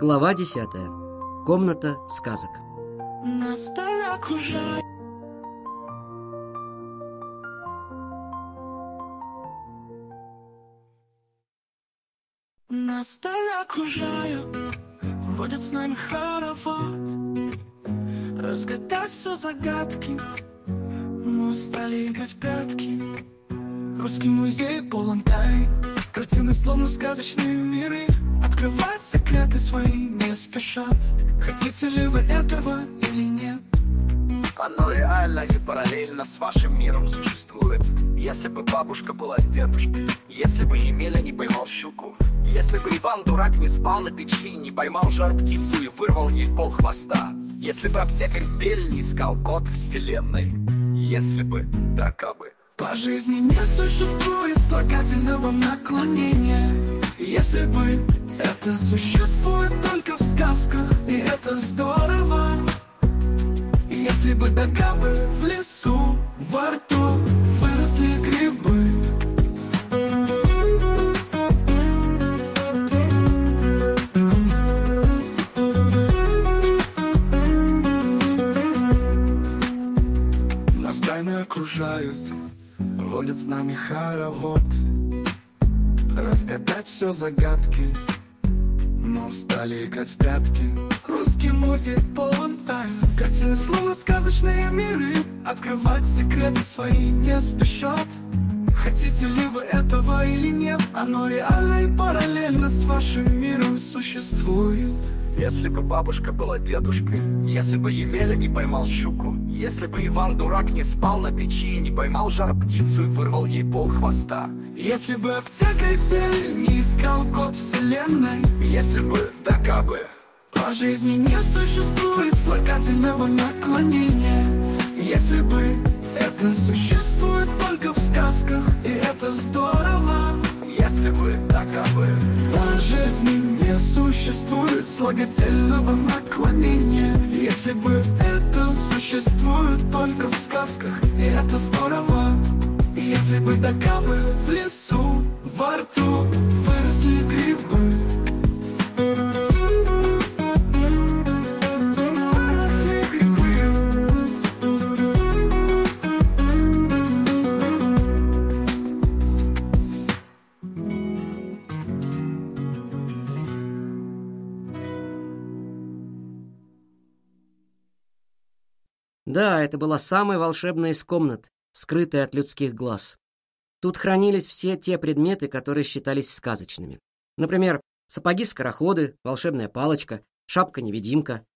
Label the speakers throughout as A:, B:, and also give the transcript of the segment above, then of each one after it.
A: Глава десятая. Комната сказок.
B: Нас так окружают. Водят с нами хоровод. Разгадать все загадки. Мы устали играть в прятки Русский музей полон тайн. Картины словно сказочные миры Открывать секреты свои не спешат Хотите ли вы этого или нет?
C: Оно реально и параллельно с вашим миром существует. Если бы бабушка была дедушкой Если бы Емеля не поймал щуку Если бы Иван Дурак не спал на печи Не поймал жар птицу и вырвал ей пол хвоста Если бы аптекарь Бель не искал код вселенной Если бы, да кабы
B: По жизни не существует слагательного наклонения. Если бы это существует только в сказках И это здорово. Если бы до габы в лесу Во рту выросли грибы. Нас окружают Водят с нами хоровод. Разгадать все загадки Мы устали играть в прятки. Русский музей полон тайн Картины словно сказочные миры. Открывать секреты свои не спешат. Хотите ли вы этого или нет? Оно реально и параллельно с вашим миром существует
C: Если бы бабушка была дедушкой Если бы Емеля не поймал щуку Если бы Иван Дурак не спал на печи Не поймал жар птицу и вырвал ей пол хвоста.
B: Если бы аптекарь Бель не искал код вселенной
C: Если бы, да кабы
B: По жизни не существует слагательного наклонения Если бы это существует только в сказках И это здорово
C: Если бы, да кабы
B: По жизни не существует слагательного наклонения. Если бы это существует только в сказках И это здорово. Если бы до кабы в лесу во рту выросли грибы
A: Это была самая волшебная из комнат, скрытая от людских глаз. Тут хранились все те предметы, которые считались сказочными. Например, сапоги-скороходы, волшебная палочка, шапка-невидимка,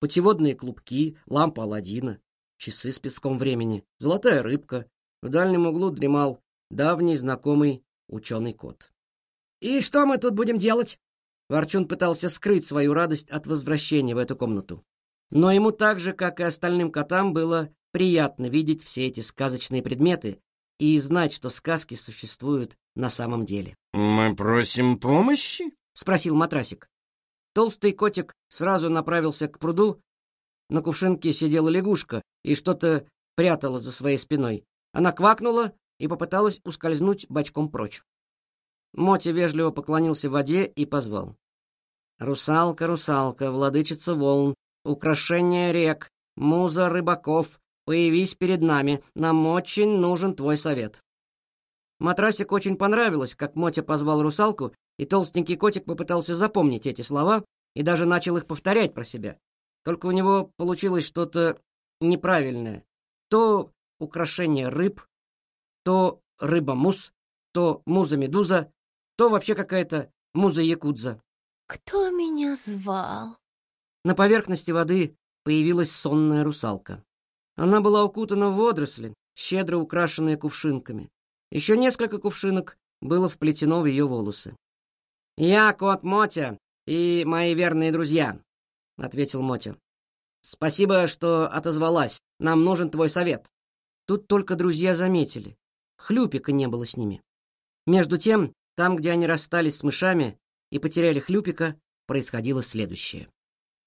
A: путеводные клубки, лампа Аладдина, часы с песком времени, золотая рыбка. В дальнем углу дремал давний знакомый ученый кот. «И что мы тут будем делать?» Ворчун пытался скрыть свою радость от возвращения в эту комнату. Но ему так же, как и остальным котам, было приятно видеть все эти сказочные предметы и знать, что сказки существуют на самом деле.
D: «Мы просим помощи?»
A: — спросил матрасик. Толстый котик сразу направился к пруду. На кувшинке сидела лягушка и что-то прятала за своей спиной. Она квакнула и попыталась ускользнуть бочком прочь. Моти вежливо поклонился в воде и позвал. «Русалка, русалка, владычица волн, украшение рек, муза рыбаков, появись перед нами, нам очень нужен твой совет». Матрасик очень понравилось, как Мотя позвал русалку, и толстенький котик попытался запомнить эти слова и даже начал их повторять про себя. Только у него получилось что-то неправильное. То украшение рыб, то рыба-мус, то муза-медуза, то вообще какая-то муза-якудза.
E: Кто меня звал?
A: На поверхности воды появилась сонная русалка. Она была укутана в водоросли, щедро украшенные кувшинками. Еще несколько кувшинок было вплетено в ее волосы. «Я кот Мотя и мои верные друзья», — ответил Мотя. «Спасибо, что отозвалась. Нам нужен твой совет». Тут только друзья заметили. Хлюпика не было с ними. Между тем, там, где они расстались с мышами и потеряли Хлюпика, происходило следующее.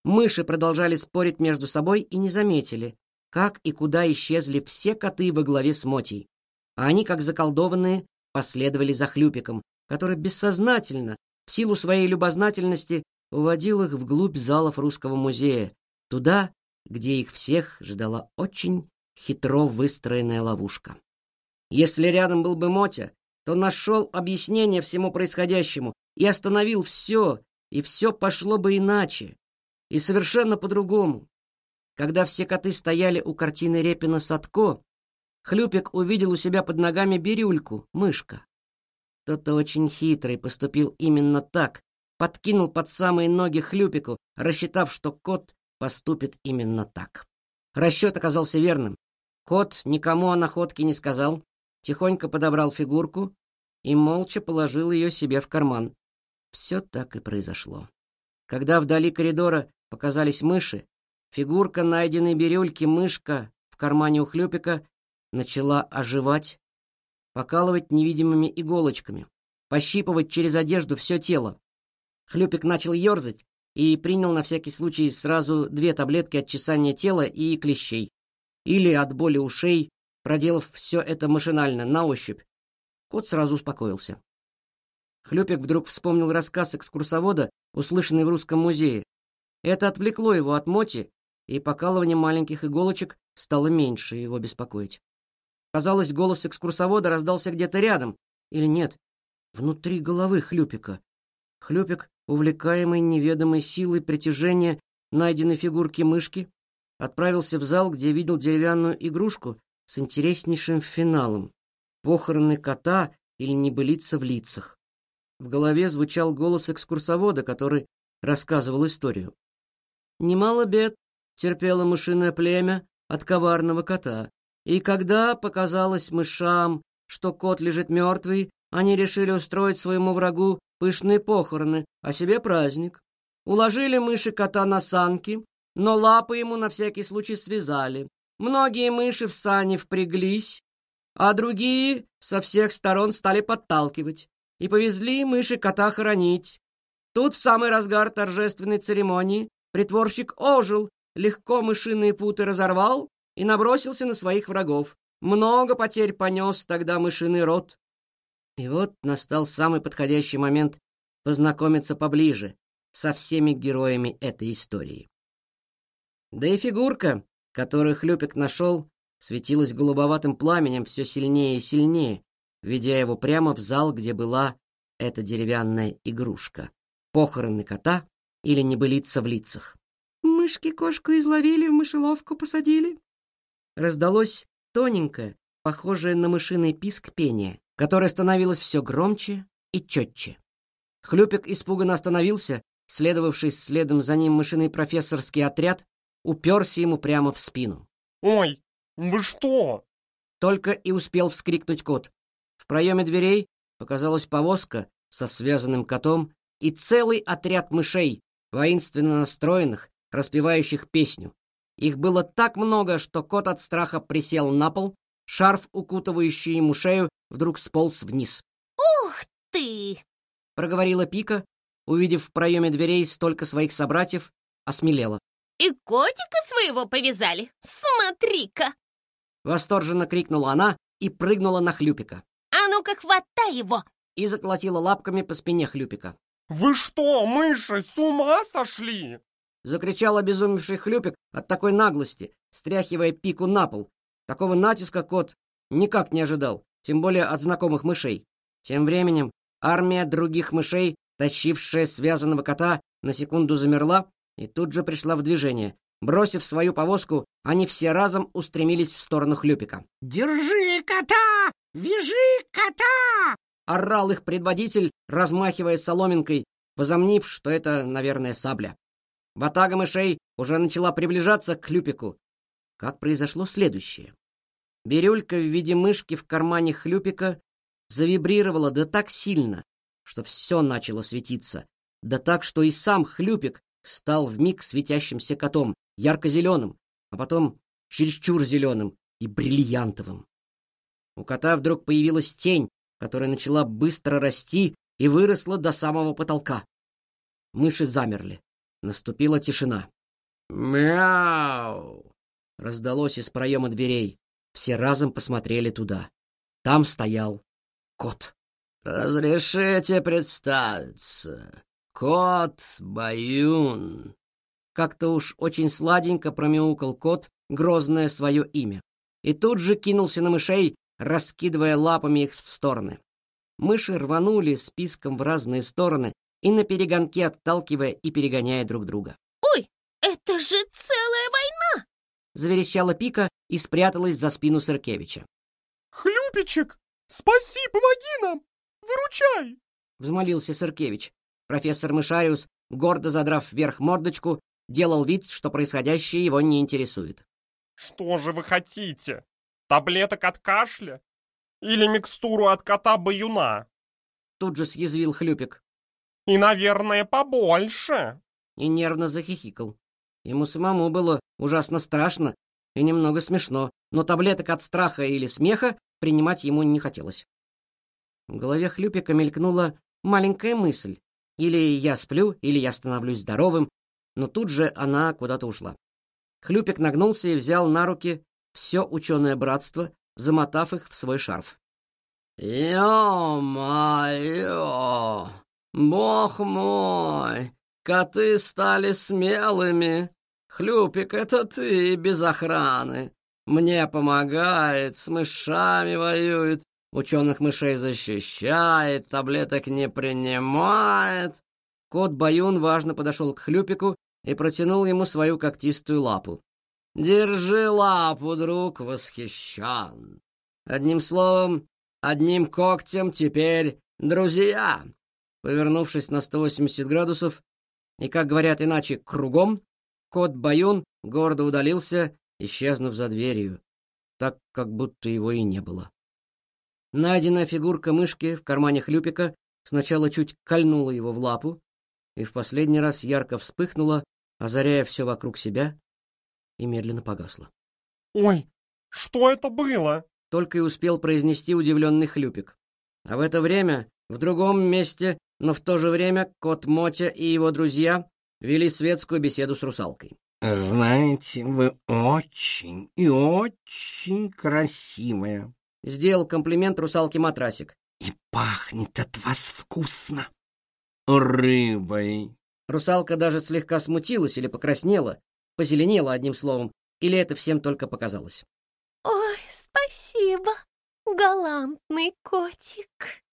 A: Мыши продолжали спорить между собой и не заметили, как и куда исчезли все коты во главе с Мотей. А они, как заколдованные, последовали за Хлюпиком, который бессознательно, в силу своей любознательности, уводил их вглубь залов Русского музея, туда, где их всех ждала очень хитро выстроенная ловушка. Если рядом был бы Мотя, то нашел объяснение всему происходящему и остановил все, и все пошло бы иначе, и совершенно по-другому. Когда все коты стояли у картины Репина Садко, Хлюпик увидел у себя под ногами бирюльку, мышка. Кто-то очень хитрый поступил именно так, подкинул под самые ноги Хлюпику, рассчитав, что кот поступит именно так. Расчет оказался верным. Кот никому о находке не сказал, тихонько подобрал фигурку и молча положил ее себе в карман. Все так и произошло. Когда вдали коридора показались мыши, фигурка найденной бирюльки мышка в кармане у Хлюпика начала оживать, покалывать невидимыми иголочками, пощипывать через одежду все тело. Хлюпик начал ерзать и принял на всякий случай сразу две таблетки от чесания тела и клещей. Или от боли ушей, проделав все это машинально, на ощупь. Кот сразу успокоился. Хлюпик вдруг вспомнил рассказ экскурсовода, услышанный в Русском музее. Это отвлекло его от моти, и покалывание маленьких иголочек стало меньше его беспокоить. Казалось, голос экскурсовода раздался где-то рядом. Или нет, внутри головы Хлюпика. Хлюпик, увлекаемый неведомой силой притяжения найденной фигурки мышки, отправился в зал, где видел деревянную игрушку с интереснейшим финалом — похороны кота или небылица в лицах. В голове звучал голос экскурсовода, который рассказывал историю. Немало бед терпело мышиное племя от коварного кота. И когда показалось мышам, что кот лежит мертвый, они решили устроить своему врагу пышные похороны, а себе праздник. Уложили мыши кота на санки, но лапы ему на всякий случай связали. Многие мыши в сани впряглись, а другие со всех сторон стали подталкивать и повезли мыши кота хоронить. Тут в самый разгар торжественной церемонии притворщик ожил, легко мышиные путы разорвал и набросился на своих врагов. Много потерь понес тогда мышиный род. И вот настал самый подходящий момент познакомиться поближе со всеми героями этой истории. Да и фигурка, которую Хлюпик нашел, светилась голубоватым пламенем все сильнее и сильнее, ведя его прямо в зал, где была эта деревянная игрушка. Похороны кота или небылица в лицах. «Мышки кошку изловили, в мышеловку посадили», раздалось тоненькое, похожее на мышиный писк пение, которое становилось все громче и четче. Хлюпик испуганно остановился, следовавший следом за ним мышиный профессорский отряд уперся ему прямо в спину.
F: «Ой, вы что?»
A: Только и успел вскрикнуть кот. В проеме дверей показалась повозка со связанным котом и целый отряд мышей, воинственно настроенных, распевающих песню. Их было так много, что кот от страха присел на пол, шарф, укутывающий ему шею, вдруг сполз вниз.
E: «Ух ты!»
A: — проговорила Пика, увидев в проеме дверей столько своих собратьев, осмелела.
E: «И котика своего повязали? Смотри-ка!»
A: Восторженно крикнула она и прыгнула на Хлюпика.
E: «А ну-ка, хватай его!»
A: И заколотила лапками по спине Хлюпика.
F: «Вы что, мыши, с ума сошли?»
A: Закричал обезумевший хлюпик от такой наглости, стряхивая пику на пол. Такого натиска кот никак не ожидал, тем более от знакомых мышей. Тем временем армия других мышей, тащившая связанного кота, на секунду замерла и тут же пришла в движение. Бросив свою повозку, они все разом устремились в сторону хлюпика.
G: «Держи кота! Вяжи кота!»
A: Орал их предводитель, размахивая соломинкой, возомнив, что это, наверное, сабля. Ватага мышей уже начала приближаться к Хлюпику. Как произошло следующее. Бирюлька в виде мышки в кармане Хлюпика завибрировала да так сильно, что все начало светиться, да так, что и сам Хлюпик стал вмиг светящимся котом, ярко-зеленым, а потом чересчур зеленым и бриллиантовым. У кота вдруг появилась тень, которая начала быстро расти и выросла до самого потолка. Мыши замерли. Наступила тишина. «Мяу!» — раздалось из проема дверей. Все разом посмотрели туда. Там стоял кот. «Разрешите представиться. Кот Баюн. Как-то уж очень сладенько промяукал кот грозное свое имя. И тут же кинулся на мышей, раскидывая лапами их в стороны. Мыши рванули списком в разные стороны и на перегонки отталкивая и перегоняя друг друга.
E: Ой, это же целая война!
A: Заверещала Пика и спряталась за спину Сыркевича.
F: Хлюпичек, спаси, помоги нам! Выручай!
A: Взмолился Сыркевич. Профессор Мышариус, гордо задрав вверх мордочку, делал вид, что происходящее его не интересует.
F: Что же вы хотите? Таблеток от кашля? Или микстуру от кота-баюна?
A: Тут же съязвил Хлюпик
F: И, наверное, побольше.
A: и нервно захихикал. Ему самому было ужасно страшно и немного смешно, но таблеток от страха или смеха принимать ему не хотелось. В голове Хлюпика мелькнула маленькая мысль. Или я сплю, или я становлюсь здоровым, но тут же она куда-то ушла. Хлюпик нагнулся и взял на руки все ученое братство, замотав их в свой шарф. «Ё-моё! Бог мой! Коты стали смелыми! Хлюпик, это ты без охраны! Мне помогает, с мышами воюет, ученых мышей защищает, таблеток не принимает!» Кот Баюн важно подошел к Хлюпику и протянул ему свою когтистую лапу. «Держи лапу, друг, восхищен! Одним словом, одним когтем теперь друзья!» Повернувшись на 180 градусов и, как говорят иначе, кругом, кот Баюн гордо удалился, исчезнув за дверью, так, как будто его и не было. Найденная фигурка мышки в кармане хлюпика сначала чуть кольнула его в лапу и в последний раз ярко вспыхнула, озаряя все вокруг себя, и медленно погасла.
F: Ой, что это было?
A: Только и успел произнести удивленный хлюпик. А в это время, в другом месте, но в то же время, кот Мотя и его друзья вели светскую беседу с русалкой.
D: Знаете, вы очень и очень красивая.
A: Сделал комплимент русалке матрасик.
D: И пахнет от вас вкусно. Рыбой.
A: Русалка даже слегка смутилась или покраснела, позеленела одним словом, или это всем только показалось.
E: Ой, спасибо, галантный котик.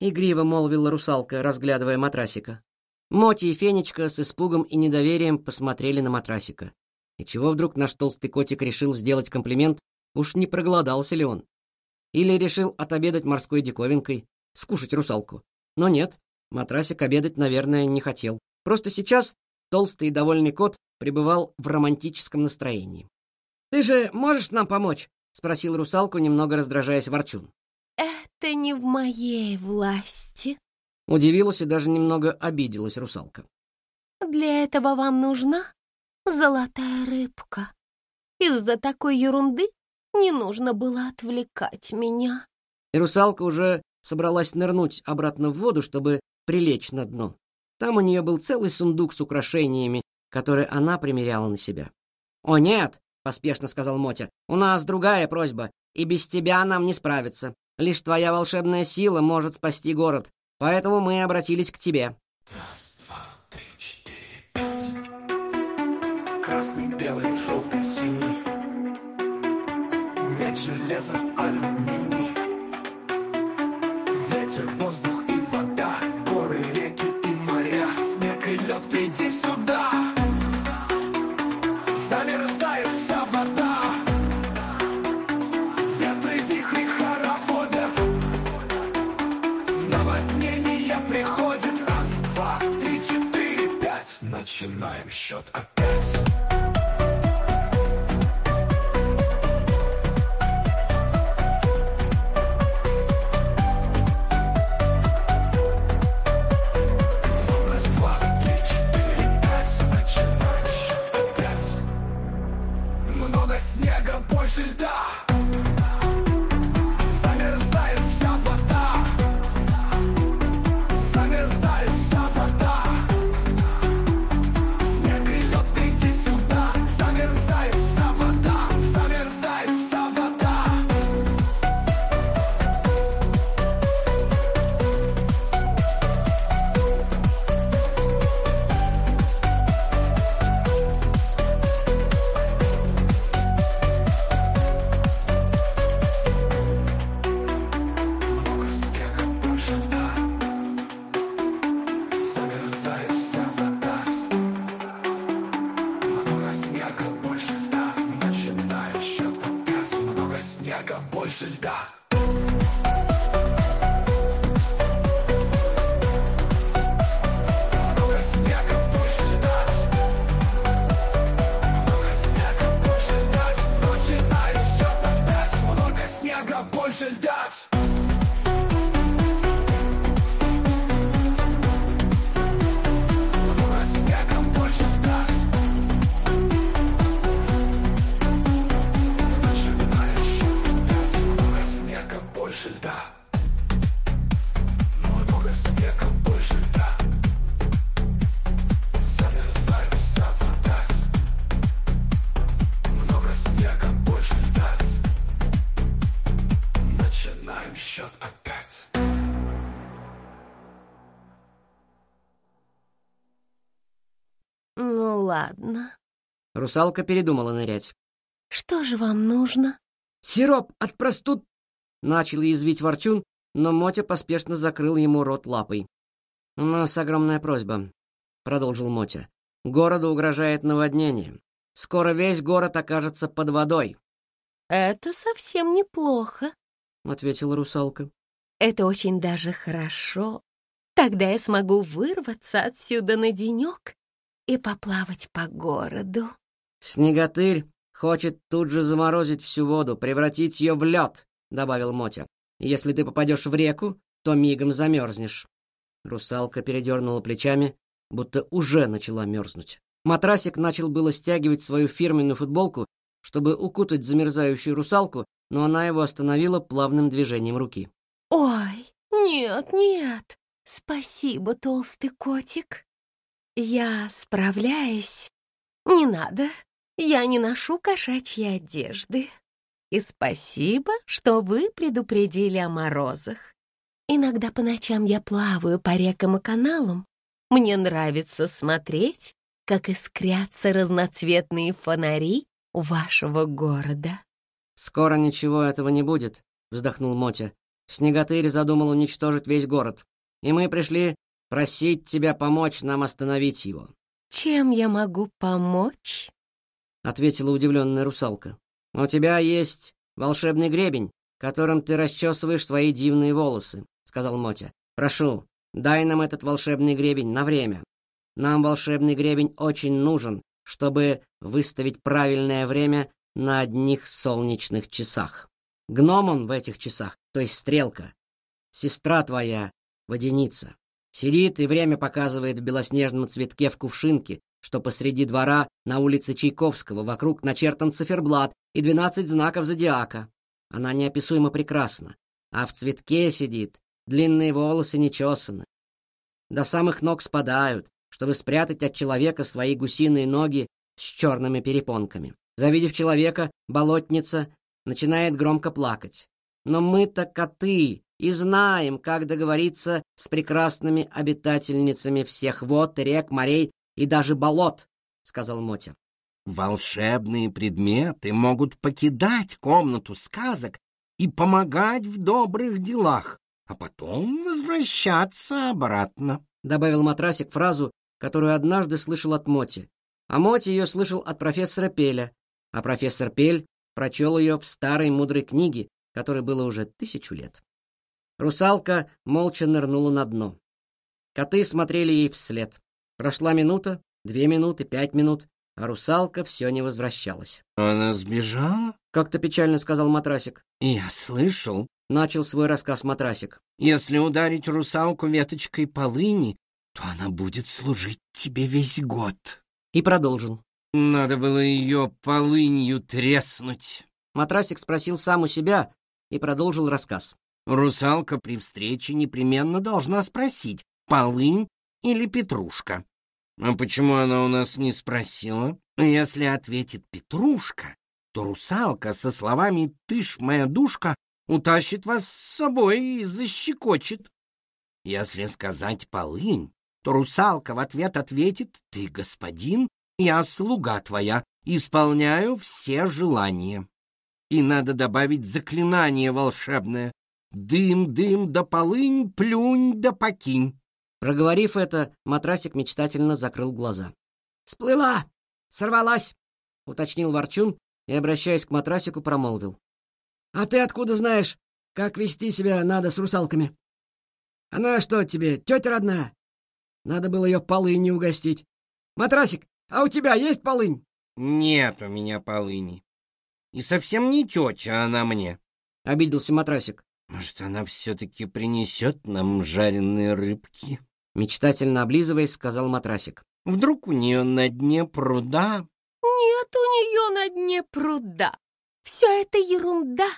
A: Игриво молвила русалка, разглядывая матрасика. Моти и Фенечка с испугом и недоверием посмотрели на матрасика. И чего вдруг наш толстый котик решил сделать комплимент? Уж не проголодался ли он? Или решил отобедать морской диковинкой, скушать русалку? Но нет, матрасик обедать, наверное, не хотел. Просто сейчас толстый и довольный кот пребывал в романтическом настроении. «Ты же можешь нам помочь?» — спросил русалку, немного раздражаясь ворчун.
E: Это не в моей власти.
A: Удивилась и даже немного обиделась русалка.
E: Для этого вам нужна золотая рыбка. Из-за такой ерунды не нужно было отвлекать меня.
A: И русалка уже собралась нырнуть обратно в воду, чтобы прилечь на дно. Там у нее был целый сундук с украшениями, которые она примеряла на себя. «О, нет!» — поспешно сказал Мотя. «У нас другая просьба, и без тебя нам не справиться. Лишь твоя волшебная сила может спасти город, поэтому мы обратились к тебе».
B: Красный, белый, желтый, синий Медь, железо, алюминий
A: Русалка передумала нырять.
E: Что же вам нужно?
A: «Сироп от простуд...» Начал язвить Ворчун, но Мотя поспешно закрыл ему рот лапой. «У нас огромная просьба», — продолжил Мотя. «Городу угрожает наводнение. Скоро весь город окажется под водой»,
E: Это совсем неплохо.
A: — ответила русалка.
E: Это очень даже хорошо. Тогда я смогу вырваться отсюда на денек и поплавать по городу.
A: «Снеготырь хочет тут же заморозить всю воду, превратить ее в лед», — добавил Мотя. «Если ты попадешь в реку, то мигом замерзнешь». Русалка передернула плечами, будто уже начала мерзнуть. Матрасик начал было стягивать свою фирменную футболку, чтобы укутать замерзающую русалку, но она его остановила плавным движением руки.
E: Ой, нет, нет. Спасибо, толстый котик. Я справляюсь. Не надо. Я не ношу кошачьи одежды. И спасибо, что вы предупредили о морозах. Иногда по ночам я плаваю по рекам и каналам. Мне нравится смотреть, как искрятся разноцветные фонари вашего города.
A: «Скоро ничего этого не будет», — вздохнул Мотя. «Снеготырь задумал уничтожить весь город, и мы пришли просить тебя помочь нам остановить его»,
E: Чем я могу помочь?
A: — ответила удивленная русалка. «У тебя есть волшебный гребень, которым ты расчесываешь свои дивные волосы», — сказал Мотя. «Прошу, дай нам этот волшебный гребень на время. Нам волшебный гребень очень нужен, чтобы выставить правильное время на одних солнечных часах. Гном он в этих часах, то есть стрелка. Сестра твоя, водяница, сидит и время показывает в белоснежном цветке в кувшинке, что посреди двора на улице Чайковского вокруг начертан циферблат и двенадцать знаков зодиака. Она неописуемо прекрасна, а в цветке сидит, длинные волосы не чесаны. До самых ног спадают, чтобы спрятать от человека свои гусиные ноги с черными перепонками. Завидев человека, болотница начинает громко плакать. Но мы-то коты и знаем, как договориться с прекрасными обитательницами всех вод, рек, морей и даже болот, — сказал Мотя.
D: Волшебные предметы могут покидать комнату сказок и помогать в добрых делах, а потом возвращаться обратно.
A: Добавил матрасик фразу, которую однажды слышал от Моти. А Моти ее слышал от профессора Пеля, а профессор Пель прочел ее в старой мудрой книге, которой было уже тысячу лет. Русалка молча нырнула на дно. Коты смотрели ей вслед. Прошла минута, две минуты, пять минут, а русалка все не возвращалась.
D: Она сбежала?
A: Как-то печально сказал матрасик.
D: Я слышал.
A: Начал свой рассказ матрасик.
D: Если ударить русалку веточкой полыни, то она будет служить тебе весь год.
A: И продолжил.
D: Надо было ее полынью треснуть.
A: Матрасик спросил сам у себя и продолжил рассказ.
D: Русалка при встрече непременно должна спросить, полынь или петрушка. А почему она у нас не спросила? Если ответит петрушка, то русалка со словами «ты ж моя душка» утащит вас с собой и защекочет. Если сказать полынь, то русалка в ответ ответит «ты господин, я слуга твоя, исполняю все желания». И надо добавить заклинание волшебное «Дым, дым да полынь, плюнь да покинь».
A: Проговорив это, матрасик мечтательно закрыл глаза. «Сплыла! Сорвалась!» — уточнил Ворчун и, обращаясь к матрасику, промолвил. «А ты откуда знаешь, как вести себя надо с русалками? Она что тебе, тетя родная? Надо было ее полынью угостить. Матрасик, а у тебя есть полынь?»
D: Нет у меня полыни. И совсем не тетя она мне.
A: — обиделся матрасик.
D: Может, она все-таки принесет нам жареные рыбки?
A: Мечтательно облизываясь, сказал матрасик.
D: Вдруг у нее на дне пруда?
E: Нет у нее на дне пруда. Все это ерунда.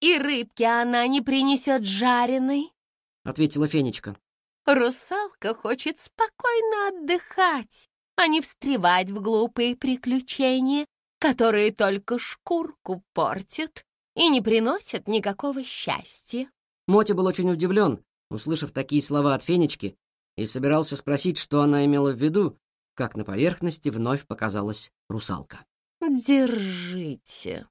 E: И рыбки она не принесет жареной.
A: Ответила Фенечка.
E: Русалка хочет спокойно отдыхать, а не встревать в глупые приключения, которые только шкурку портят и не приносят никакого счастья.
A: Мотя был очень удивлен, услышав такие слова от Фенечки, и собирался спросить, что она имела в виду, как на поверхности вновь показалась русалка.
E: Держите.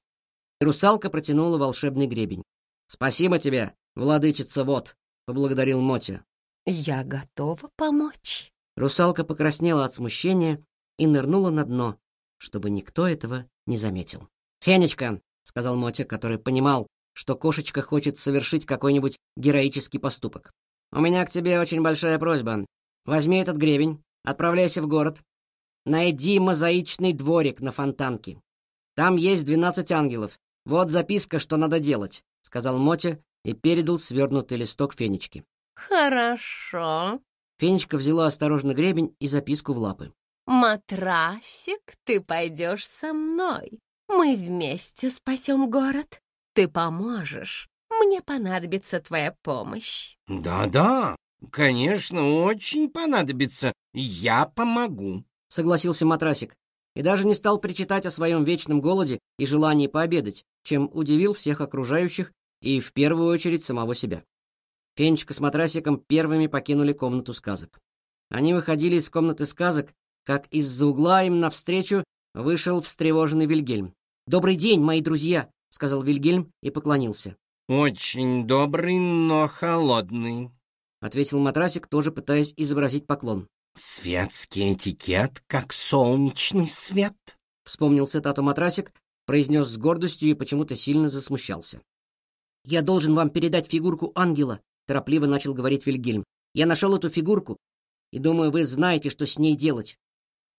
A: Русалка протянула волшебный гребень. «Спасибо тебе, владычица вот», — поблагодарил Мотя.
E: Я готова помочь.
A: Русалка покраснела от смущения и нырнула на дно, чтобы никто этого не заметил. «Фенечка», — сказал Мотя, который понимал, что кошечка хочет совершить какой-нибудь героический поступок. «У меня к тебе очень большая просьба. Возьми этот гребень, отправляйся в город, найди мозаичный дворик на фонтанке. Там есть двенадцать ангелов. Вот записка, что надо делать», — сказал Мотя и передал свернутый листок Фенечке.
E: Хорошо.
A: Фенечка взяла осторожно гребень и записку в лапы.
E: Матрасик, ты пойдешь со мной. Мы вместе спасем город. Ты поможешь. Мне понадобится твоя помощь.
D: Да-да, конечно, очень понадобится. Я помогу.
A: Согласился матрасик и даже не стал причитать о своем вечном голоде и желании пообедать, чем удивил всех окружающих и в первую очередь самого себя. Фенечка с матрасиком первыми покинули комнату сказок. Они выходили из комнаты сказок, как из-за угла им навстречу вышел встревоженный Вильгельм. «Добрый день, мои друзья!» — сказал Вильгельм и поклонился.
D: Очень добрый, но холодный.
A: — ответил матрасик, тоже пытаясь изобразить поклон.
D: Светский этикет, как солнечный свет.
A: Вспомнил цитату матрасик, произнес с гордостью и почему-то сильно засмущался. «Я должен вам передать фигурку ангела», — торопливо начал говорить Вильгельм. «Я нашел эту фигурку, и думаю, вы знаете, что с ней делать».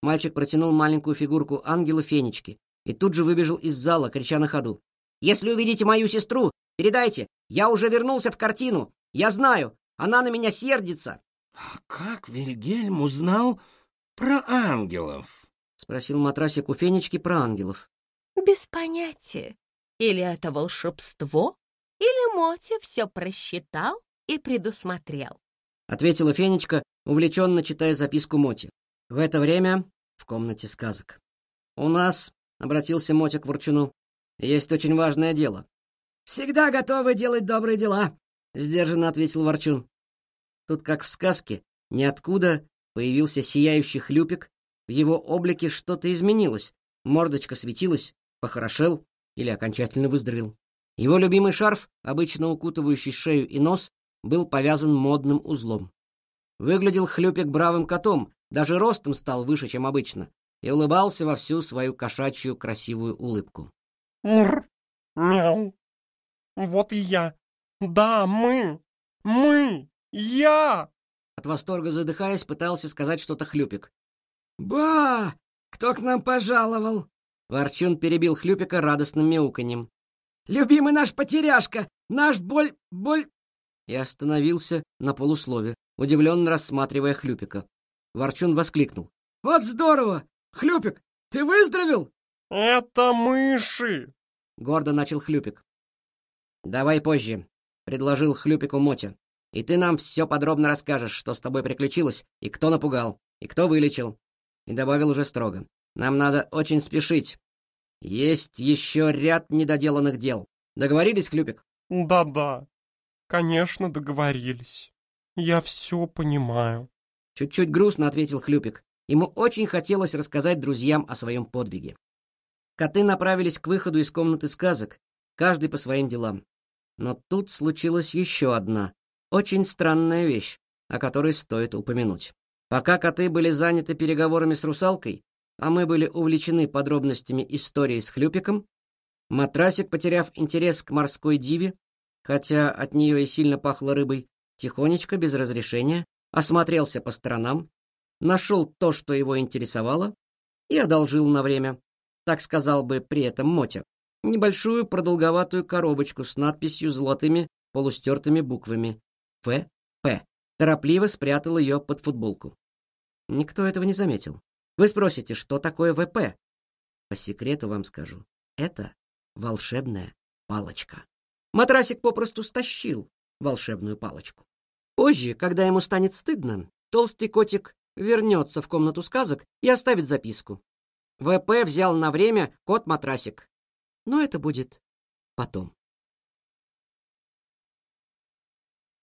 A: Мальчик протянул маленькую фигурку ангела Фенечки и тут же выбежал из зала, крича на ходу. «Если увидите мою сестру, передайте, я уже вернулся в картину. Я знаю, она на меня сердится».
D: А как Вильгельм узнал про ангелов?
A: Спросил матрасик у Фенечки про ангелов.
E: Без понятия. Или это волшебство, или Моти все просчитал и предусмотрел.
A: Ответила Фенечка, увлеченно читая записку Моти. В это время в комнате сказок. «У нас», — обратился Мотя к Ворчуну, — «есть очень важное дело». «Всегда готовы делать добрые дела», — сдержанно ответил Ворчун. Тут, как в сказке, ниоткуда появился сияющий хлюпик, в его облике что-то изменилось, мордочка светилась, похорошел или окончательно выздоровел. Его любимый шарф, обычно укутывающий шею и нос, был повязан модным узлом. Выглядел хлюпик бравым котом, даже ростом стал выше, чем обычно, и улыбался во всю свою кошачью красивую улыбку.
F: Мяу. Вот и я. Да, мы. Мы. Я.
A: От восторга задыхаясь, пытался сказать что-то хлюпик.
G: «Ба! Кто к нам пожаловал?»
A: Ворчун перебил хлюпика радостным мяуканьем.
G: «Любимый наш потеряшка! Наш боль... боль...»
A: И остановился на полуслове, удивленно рассматривая хлюпика. Ворчун воскликнул.
G: «Вот здорово! Хлюпик, ты выздоровел?»
F: Это мыши.
A: Гордо начал хлюпик. «Давай позже», — предложил хлюпику Мотя. «И ты нам все подробно расскажешь, что с тобой приключилось, и кто напугал, и кто вылечил». И добавил уже строго. «Нам надо очень спешить. Есть еще ряд недоделанных дел. Договорились, хлюпик?»
F: Да-да. Конечно, договорились. Я все понимаю.
A: Чуть-чуть грустно ответил Хлюпик. Ему очень хотелось рассказать друзьям о своем подвиге. Коты направились к выходу из комнаты сказок, каждый по своим делам. Но тут случилась еще одна, очень странная вещь, о которой стоит упомянуть. Пока коты были заняты переговорами с русалкой, а мы были увлечены подробностями истории с Хлюпиком, матрасик, потеряв интерес к морской диве, хотя от нее и сильно пахло рыбой, тихонечко, без разрешения, осмотрелся по сторонам, нашел то, что его интересовало, и одолжил на время, так сказал бы при этом Мотя, небольшую продолговатую коробочку с надписью золотыми полустертыми буквами «ФП». Торопливо спрятал ее под футболку. Никто этого не заметил. Вы спросите, что такое ВП? По секрету вам скажу. Это волшебная палочка. Матрасик попросту стащил волшебную палочку. Позже, когда ему станет стыдно, толстый котик вернется в комнату сказок и оставит записку. ВП взял на время кот-матрасик. Но это будет потом.